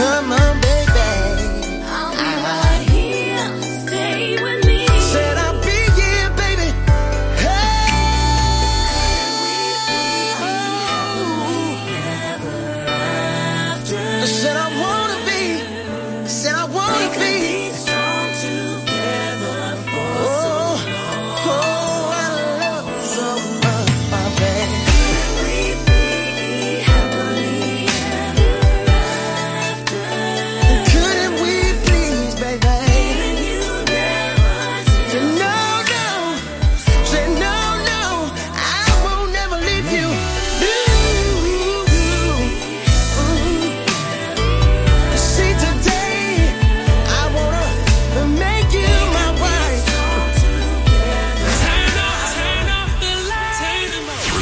Come on.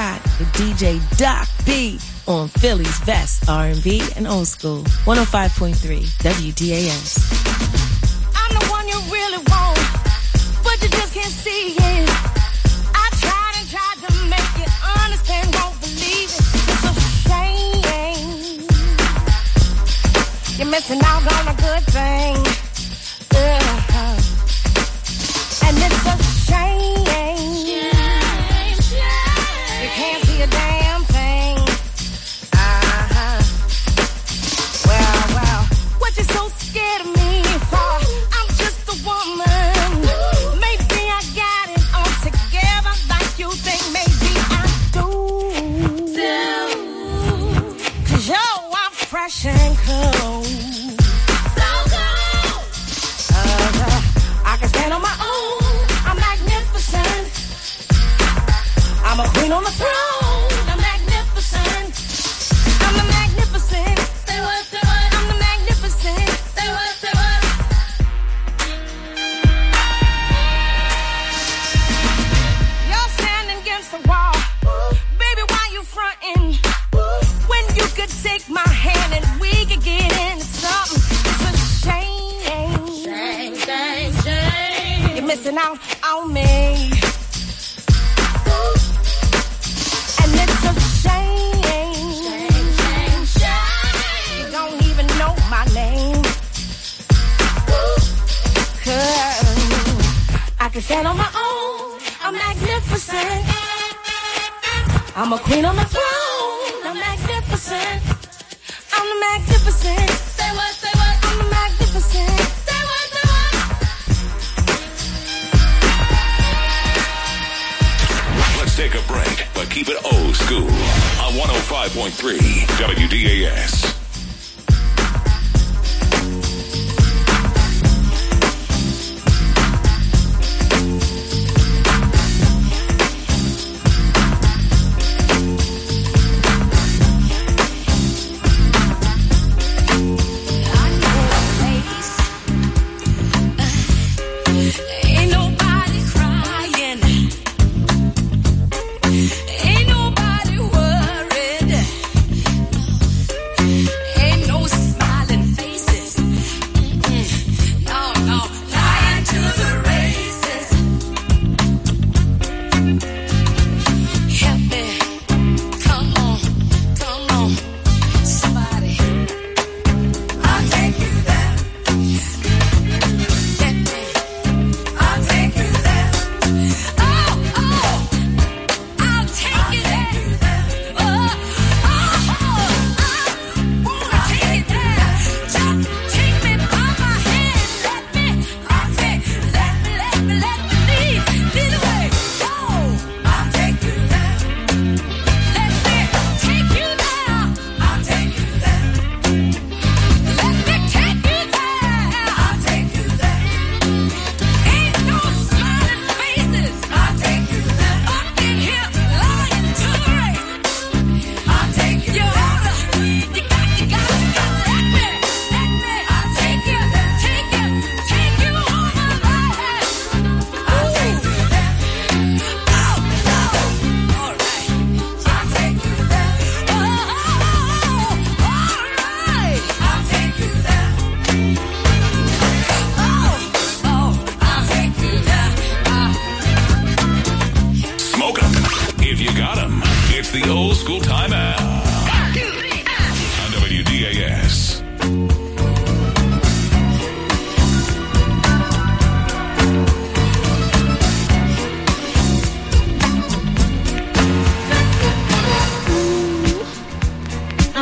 Scott with DJ Doc B on Philly's best R&B and old school. 105.3 WDAS. I'm the one you really want, but you just can't see it. I tried and tried to make you understand, won't believe it. It's a shame. You're missing out on a good thing. Uh-huh. And it's a and I'm a queen on the throne. Magnificent. I'm magnificent. What, what. I'm the magnificent. What, what. You're standing against the wall. Baby, why you fronting? When you could take my hand and we could get into something. It's a shame. Shame, shame, shame. You're missing out on me. Can stand on my own. I'm magnificent. I'm a queen on the throne. I'm magnificent. I'm the magnificent. Say what, say what? I'm the magnificent. Say what, say what? Let's take a break, but keep it old school on 105.3 WDAS.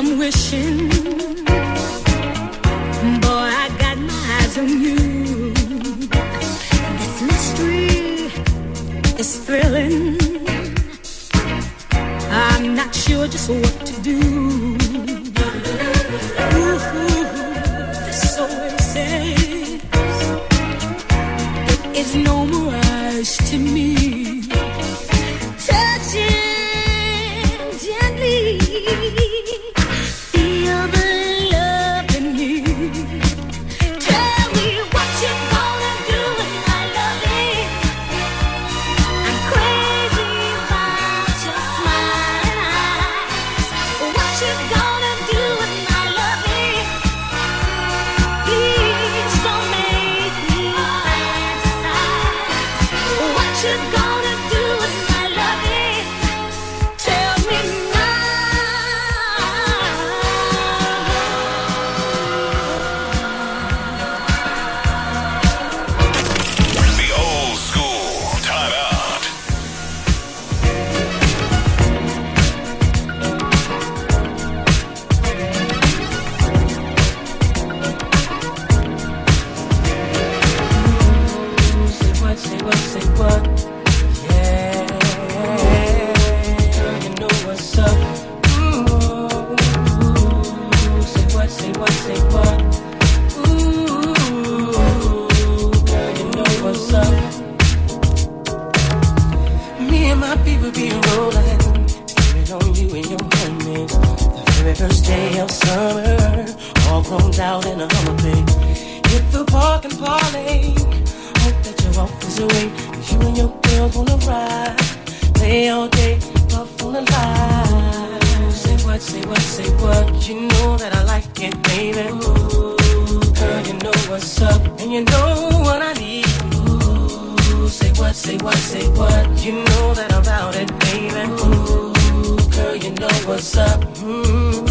I'm wishing, boy, I got my eyes on you. This mystery is thrilling. I'm not sure just what to do. Ooh, this oasis, it is no mirage to me. What you park. Hope that you're always away. Cause you and your girl gonna ride. Play all day, puff on the line. Say what, say what, say what. You know that I like it, baby. Ooh, girl, you know what's up. And you know what I need. Ooh, say what, say what, say what. You know that I'm about it, baby. Ooh, girl, you know what's up. Mm,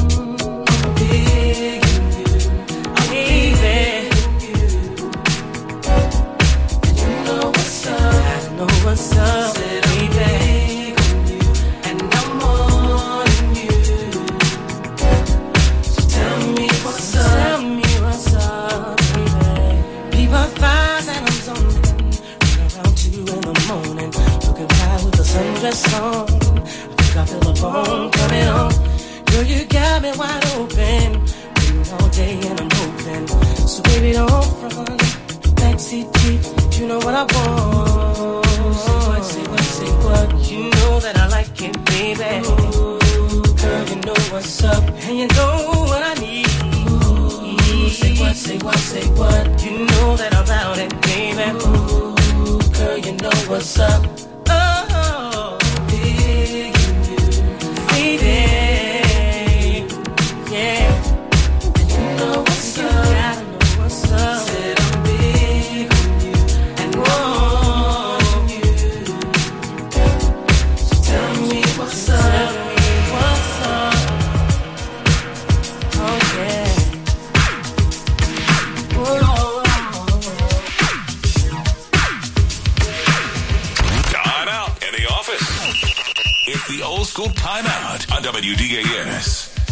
me wide open. Waiting all day and I'm hoping. So baby, don't front. Backseat Jeep, you know what I want. Say what, say what, say what. You know that I like it, baby. Ooh, girl, you know what's up. And you know what I need. Ooh, say what, say what, say what. You know that I'm about it, baby. Ooh, girl, you know what's up. The old school timeout on WDAS.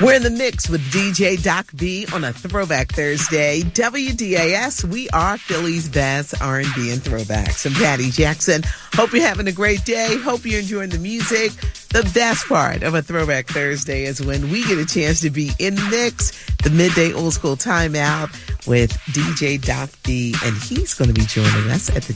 We're in the mix with DJ Doc B on a Throwback Thursday. WDAS, we are Philly's best R&B and throwbacks. I'm Patty Jackson. Hope you're having a great day. Hope you're enjoying the music. The best part of a Throwback Thursday is when we get a chance to be in the mix, the midday old school timeout with DJ Doc B, and he's going to be joining us at the